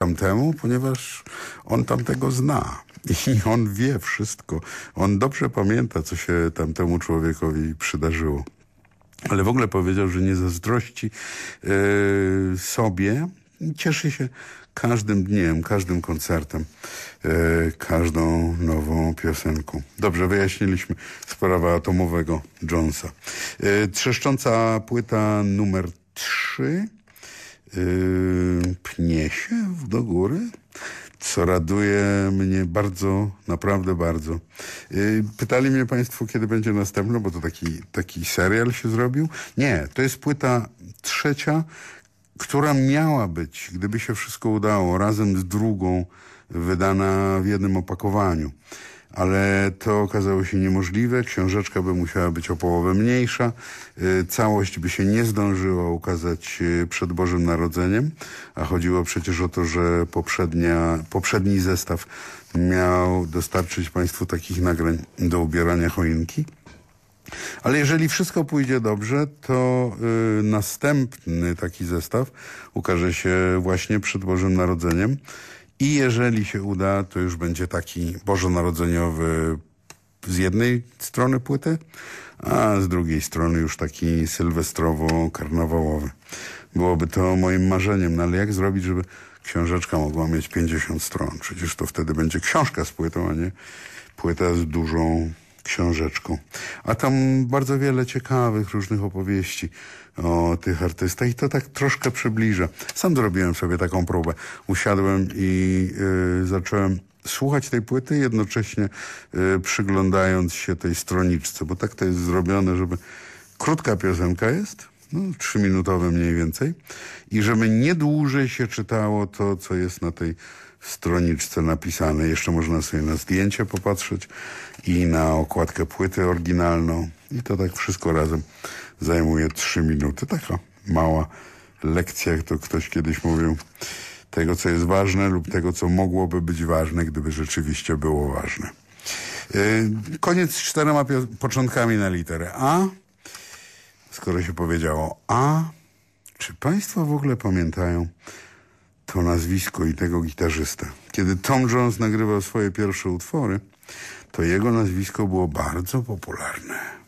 tamtemu, ponieważ on tamtego zna. I on wie wszystko. On dobrze pamięta, co się tamtemu człowiekowi przydarzyło. Ale w ogóle powiedział, że nie zazdrości yy, sobie. Cieszy się każdym dniem, każdym koncertem, yy, każdą nową piosenką. Dobrze, wyjaśniliśmy sprawę atomowego Jonesa. Yy, trzeszcząca płyta numer 3 yy, pnie się do góry, co raduje mnie bardzo, naprawdę bardzo. Yy, pytali mnie Państwo, kiedy będzie następny, bo to taki, taki serial się zrobił. Nie, to jest płyta trzecia, która miała być, gdyby się wszystko udało, razem z drugą, wydana w jednym opakowaniu ale to okazało się niemożliwe. Książeczka by musiała być o połowę mniejsza. Y, całość by się nie zdążyła ukazać y, przed Bożym Narodzeniem, a chodziło przecież o to, że poprzednia, poprzedni zestaw miał dostarczyć Państwu takich nagrań do ubierania choinki. Ale jeżeli wszystko pójdzie dobrze, to y, następny taki zestaw ukaże się właśnie przed Bożym Narodzeniem. I jeżeli się uda, to już będzie taki bożonarodzeniowy z jednej strony płyty, a z drugiej strony już taki sylwestrowo-karnawałowy. Byłoby to moim marzeniem, no ale jak zrobić, żeby książeczka mogła mieć 50 stron? Przecież to wtedy będzie książka z płytą, a nie płyta z dużą książeczką. A tam bardzo wiele ciekawych różnych opowieści o tych artystach i to tak troszkę przybliża. Sam zrobiłem sobie taką próbę. Usiadłem i y, zacząłem słuchać tej płyty, jednocześnie y, przyglądając się tej stroniczce, bo tak to jest zrobione, żeby krótka piosenka jest, no, trzyminutowe mniej więcej, i żeby nie dłużej się czytało to, co jest na tej stroniczce napisane. Jeszcze można sobie na zdjęcie popatrzeć i na okładkę płyty oryginalną. I to tak wszystko razem zajmuje trzy minuty. Taka mała lekcja, jak to ktoś kiedyś mówił, tego, co jest ważne lub tego, co mogłoby być ważne, gdyby rzeczywiście było ważne. Yy, koniec z czterema początkami na literę A. Skoro się powiedziało A, czy Państwo w ogóle pamiętają to nazwisko i tego gitarzystę? Kiedy Tom Jones nagrywał swoje pierwsze utwory, to jego nazwisko było bardzo popularne.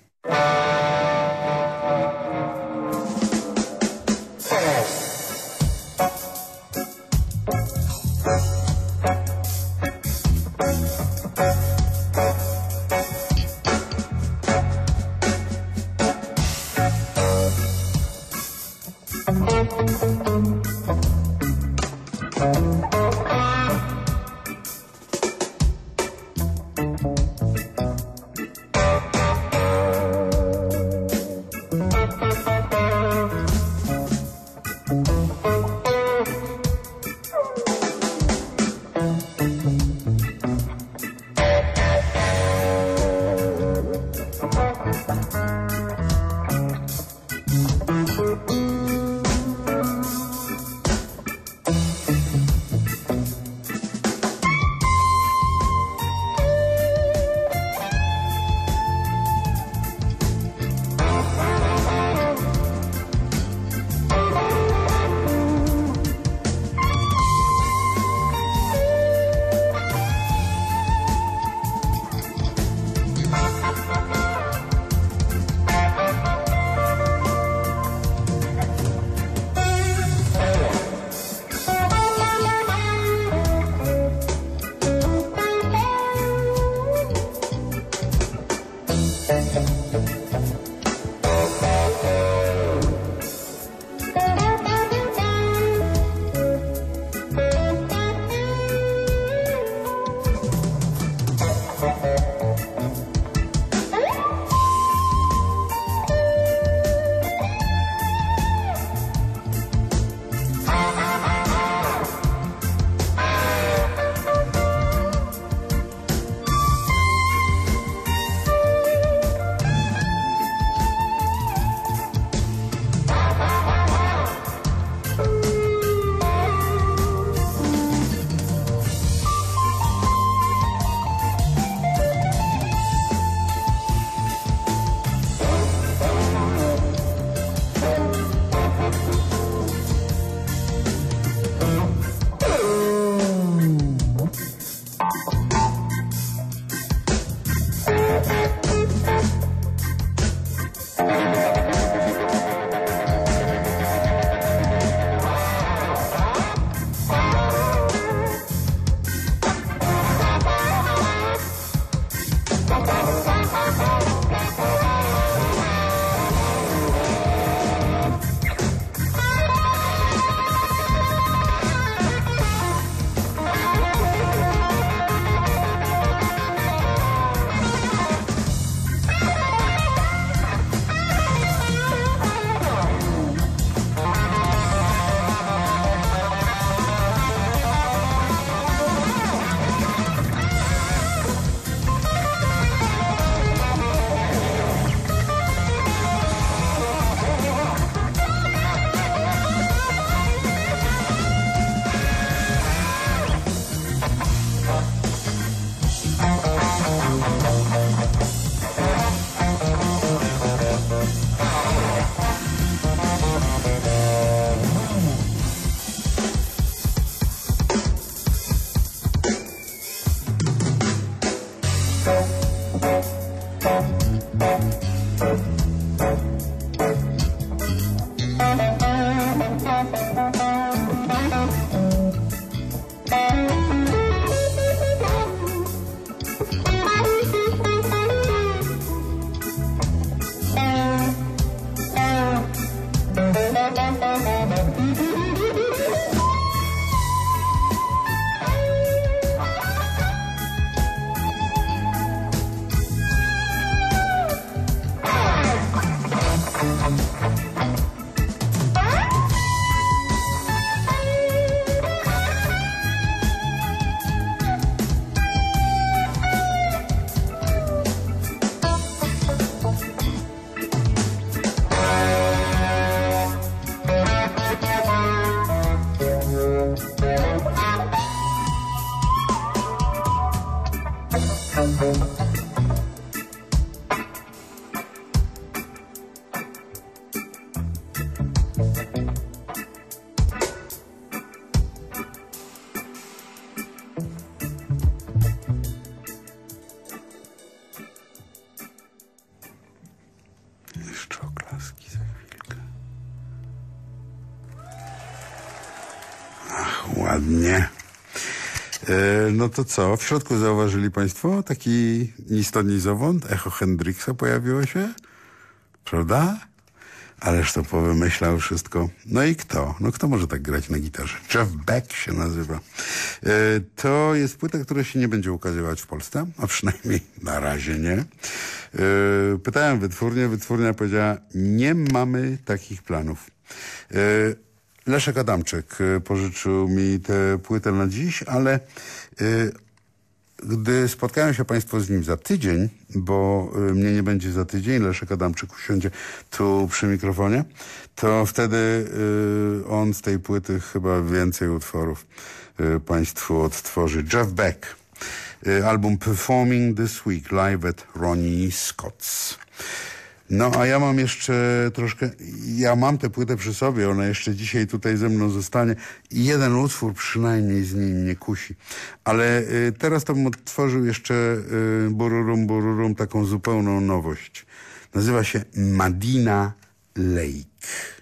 No to co? W środku zauważyli Państwo taki ni stąd, ni zowąd? Echo Hendrixa pojawiło się? Prawda? Ależ to powymyślał wszystko. No i kto? No kto może tak grać na gitarze? Jeff Beck się nazywa. E, to jest płyta, która się nie będzie ukazywać w Polsce, a przynajmniej na razie nie. E, pytałem wytwórnię, wytwórnia powiedziała, nie mamy takich planów. Leszek Adamczyk e, pożyczył mi tę płytę na dziś, ale e, gdy spotkają się Państwo z nim za tydzień, bo y, mnie nie będzie za tydzień, Leszek Adamczyk usiądzie tu przy mikrofonie, to wtedy y, on z tej płyty chyba więcej utworów y, Państwu odtworzy. Jeff Beck, y, album Performing This Week, live at Ronnie Scott's. No, a ja mam jeszcze troszkę, ja mam tę płytę przy sobie, ona jeszcze dzisiaj tutaj ze mną zostanie i jeden utwór przynajmniej z niej mnie kusi. Ale y, teraz to bym odtworzył jeszcze y, Bururum Bururum, taką zupełną nowość. Nazywa się Madina Lake.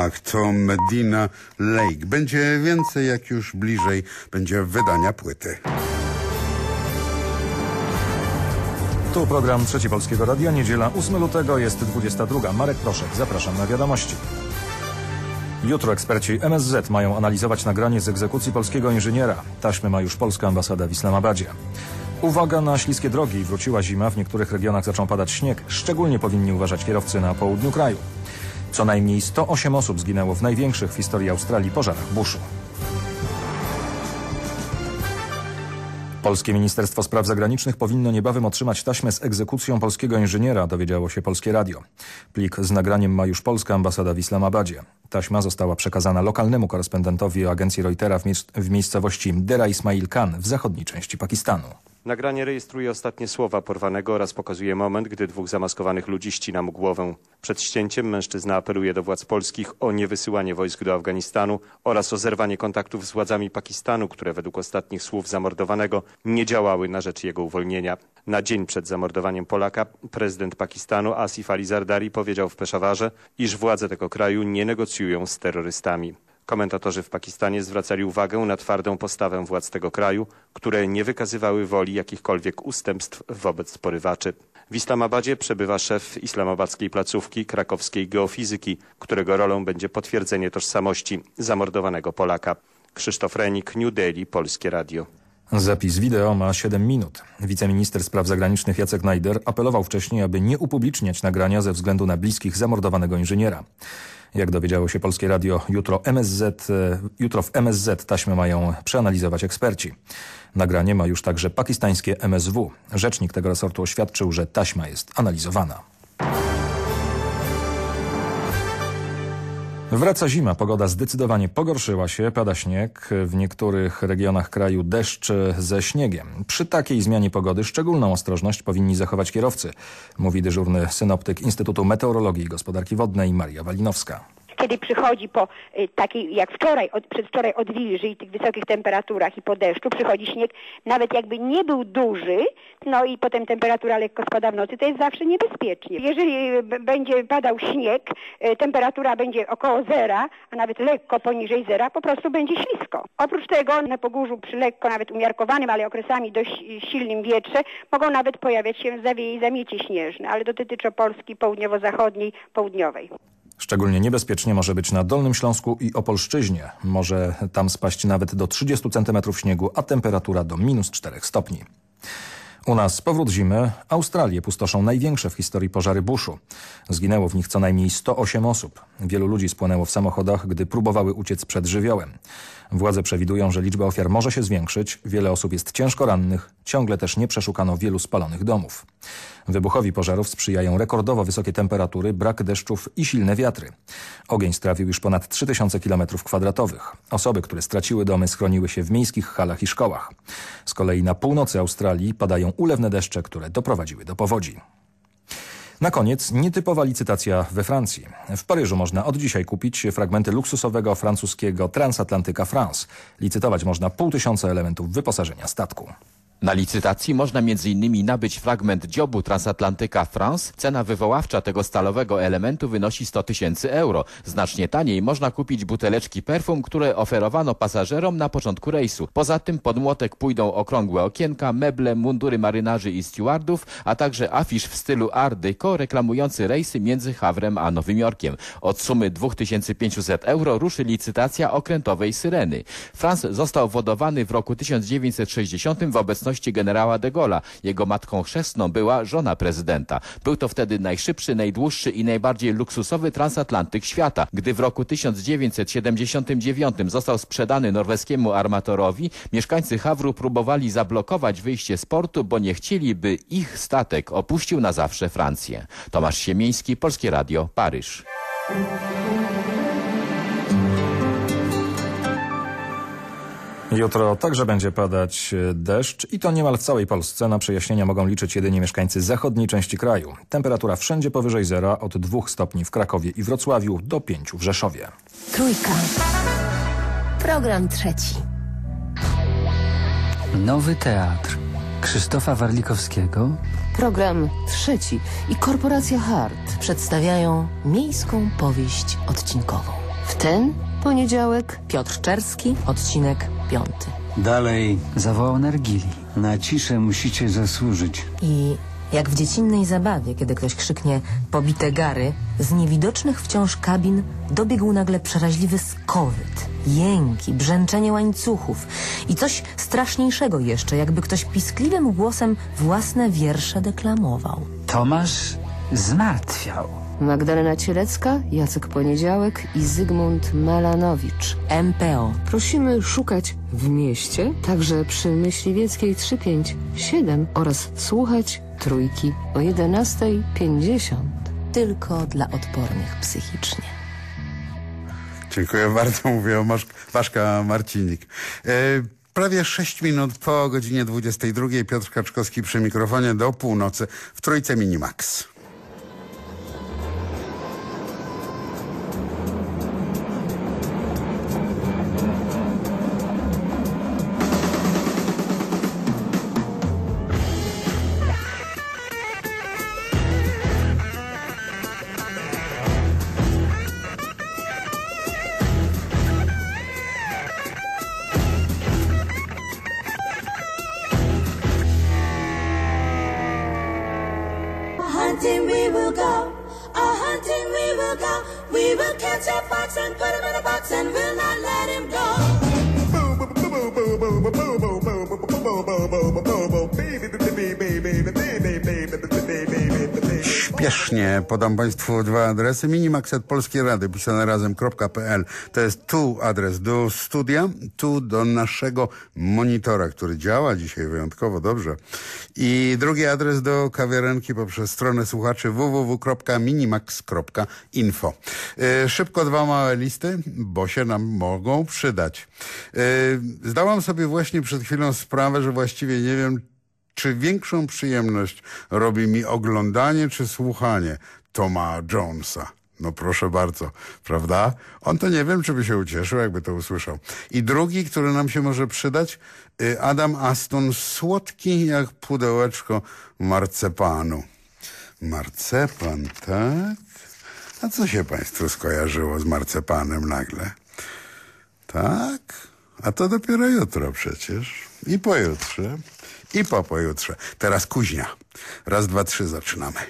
Tak, to Medina Lake. Będzie więcej, jak już bliżej będzie wydania płyty. Tu program Trzeci Polskiego Radia, niedziela 8 lutego, jest 22. Marek Proszek, zapraszam na wiadomości. Jutro eksperci MSZ mają analizować nagranie z egzekucji polskiego inżyniera. Taśmy ma już polska ambasada w Islamabadzie. Uwaga na śliskie drogi. Wróciła zima, w niektórych regionach zaczął padać śnieg. Szczególnie powinni uważać kierowcy na południu kraju. Co najmniej 108 osób zginęło w największych w historii Australii pożarach buszu. Polskie Ministerstwo Spraw Zagranicznych powinno niebawem otrzymać taśmę z egzekucją polskiego inżyniera, dowiedziało się Polskie Radio. Plik z nagraniem ma już polska ambasada w Islamabadzie. Taśma została przekazana lokalnemu korespondentowi agencji Reutera w, w miejscowości Dera Ismail Khan w zachodniej części Pakistanu. Nagranie rejestruje ostatnie słowa porwanego oraz pokazuje moment, gdy dwóch zamaskowanych ludzi ścina mu głowę. Przed ścięciem mężczyzna apeluje do władz polskich o niewysyłanie wojsk do Afganistanu oraz o zerwanie kontaktów z władzami Pakistanu, które według ostatnich słów zamordowanego nie działały na rzecz jego uwolnienia. Na dzień przed zamordowaniem Polaka prezydent Pakistanu Asif Ali Zardari powiedział w Peszawarze, iż władze tego kraju nie negocjują z terrorystami. Komentatorzy w Pakistanie zwracali uwagę na twardą postawę władz tego kraju, które nie wykazywały woli jakichkolwiek ustępstw wobec porywaczy. W Islamabadzie przebywa szef islamabadzkiej placówki krakowskiej geofizyki, którego rolą będzie potwierdzenie tożsamości zamordowanego Polaka. Krzysztof Renik, New Delhi, Polskie Radio. Zapis wideo ma 7 minut. Wiceminister spraw zagranicznych Jacek Najder apelował wcześniej, aby nie upubliczniać nagrania ze względu na bliskich zamordowanego inżyniera. Jak dowiedziało się Polskie Radio, jutro, MSZ, jutro w MSZ taśmę mają przeanalizować eksperci. Nagranie ma już także pakistańskie MSW. Rzecznik tego resortu oświadczył, że taśma jest analizowana. Wraca zima, pogoda zdecydowanie pogorszyła się, pada śnieg, w niektórych regionach kraju deszcz ze śniegiem. Przy takiej zmianie pogody szczególną ostrożność powinni zachować kierowcy, mówi dyżurny synoptyk Instytutu Meteorologii i Gospodarki Wodnej Maria Walinowska kiedy przychodzi po y, takiej, jak wczoraj, od, przedwczoraj od wilży i tych wysokich temperaturach i po deszczu, przychodzi śnieg, nawet jakby nie był duży, no i potem temperatura lekko spada w nocy, to jest zawsze niebezpiecznie. Jeżeli będzie padał śnieg, y, temperatura będzie około zera, a nawet lekko poniżej zera, po prostu będzie ślisko. Oprócz tego na Pogórzu przy lekko nawet umiarkowanym, ale okresami dość silnym wietrze mogą nawet pojawiać się zawieje i zamiecie śnieżne, ale to dotyczy Polski południowo-zachodniej, południowej. Szczególnie niebezpiecznie może być na Dolnym Śląsku i Opolszczyźnie. Może tam spaść nawet do 30 cm śniegu, a temperatura do minus 4 stopni. U nas powrót zimy. Australię pustoszą największe w historii pożary buszu. Zginęło w nich co najmniej 108 osób. Wielu ludzi spłonęło w samochodach, gdy próbowały uciec przed żywiołem. Władze przewidują, że liczba ofiar może się zwiększyć. Wiele osób jest ciężko rannych. Ciągle też nie przeszukano wielu spalonych domów. Wybuchowi pożarów sprzyjają rekordowo wysokie temperatury, brak deszczów i silne wiatry. Ogień strawił już ponad 3000 km2. Osoby, które straciły domy schroniły się w miejskich halach i szkołach. Z kolei na północy Australii padają ulewne deszcze, które doprowadziły do powodzi. Na koniec nietypowa licytacja we Francji. W Paryżu można od dzisiaj kupić fragmenty luksusowego francuskiego Transatlantyka France. Licytować można pół tysiąca elementów wyposażenia statku. Na licytacji można m.in. nabyć fragment dziobu Transatlantyka France. Cena wywoławcza tego stalowego elementu wynosi 100 tysięcy euro. Znacznie taniej można kupić buteleczki perfum, które oferowano pasażerom na początku rejsu. Poza tym pod młotek pójdą okrągłe okienka, meble, mundury marynarzy i stewardów, a także afisz w stylu Art Deco reklamujący rejsy między Hawrem a Nowym Jorkiem. Od sumy 2500 euro ruszy licytacja okrętowej Syreny. France został wodowany w roku 1960 w obecności generała de Gaulle'a. Jego matką chrzestną była żona prezydenta. Był to wtedy najszybszy, najdłuższy i najbardziej luksusowy transatlantyk świata. Gdy w roku 1979 został sprzedany norweskiemu armatorowi, mieszkańcy Hawru próbowali zablokować wyjście z portu, bo nie chcieli, by ich statek opuścił na zawsze Francję. Tomasz Siemiński, Polskie Radio, Paryż. Jutro także będzie padać deszcz i to niemal w całej Polsce. Na przejaśnienia mogą liczyć jedynie mieszkańcy zachodniej części kraju. Temperatura wszędzie powyżej zera, od 2 stopni w Krakowie i Wrocławiu do 5 w Rzeszowie. Trójka. Program trzeci. Nowy teatr Krzysztofa Warlikowskiego. Program trzeci i Korporacja Hart przedstawiają miejską powieść odcinkową. W ten poniedziałek Piotr Czerski, odcinek piąty. Dalej zawołał Nergili. Na ciszę musicie zasłużyć. I jak w dziecinnej zabawie, kiedy ktoś krzyknie pobite gary, Z niewidocznych wciąż kabin dobiegł nagle przeraźliwy skowyt, jęki, brzęczenie łańcuchów i coś straszniejszego jeszcze, jakby ktoś piskliwym głosem własne wiersze deklamował. Tomasz zmartwiał. Magdalena Cielecka, Jacek Poniedziałek i Zygmunt Malanowicz, MPO. Prosimy szukać w mieście, także przy Myśliwieckiej 357 oraz słuchać trójki o 11.50. Tylko dla odpornych psychicznie. Dziękuję bardzo, mówię o Waszka Marcinik. E, prawie 6 minut po godzinie 22 Piotr Kaczkowski przy mikrofonie do północy w Trójce Minimax. Will go. A hunting we will go. We will catch a fox and put him in a box and we'll not let him go. Śpiesznie podam Państwu dwa adresy. Minimaxet Polskiej Rady, pisane razem.pl. To jest tu adres do studia, tu do naszego monitora, który działa dzisiaj wyjątkowo dobrze. I drugi adres do kawiarenki poprzez stronę słuchaczy www.minimax.info. Yy, szybko dwa małe listy, bo się nam mogą przydać. Yy, zdałam sobie właśnie przed chwilą sprawę, że właściwie nie wiem, czy większą przyjemność robi mi oglądanie czy słuchanie Toma Jonesa? No proszę bardzo, prawda? On to nie wiem, czy by się ucieszył, jakby to usłyszał. I drugi, który nam się może przydać, y, Adam Aston, słodki jak pudełeczko marcepanu. Marcepan, tak? A co się państwu skojarzyło z marcepanem nagle? Tak? A to dopiero jutro przecież. I pojutrze. I po pojutrze. Teraz kuźnia. Raz, dwa, trzy, zaczynamy.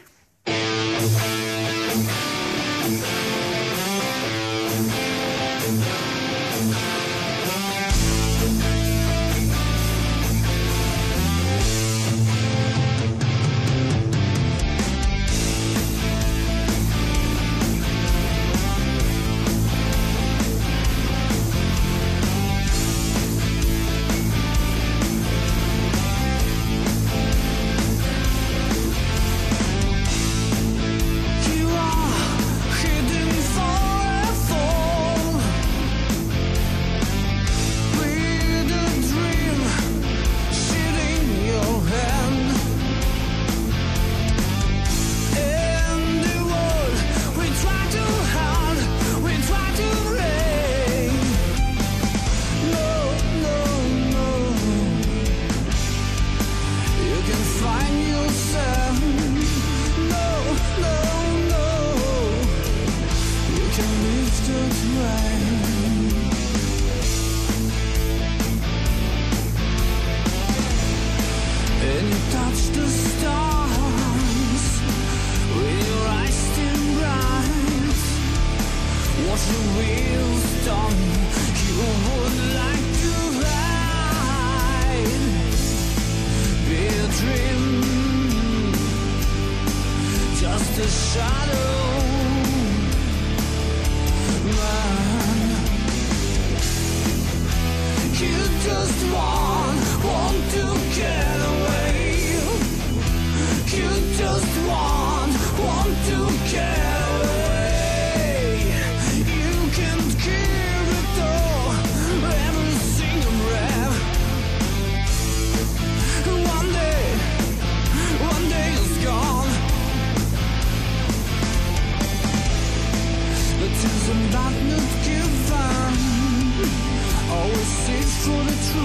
A shadow. always seek for the truth.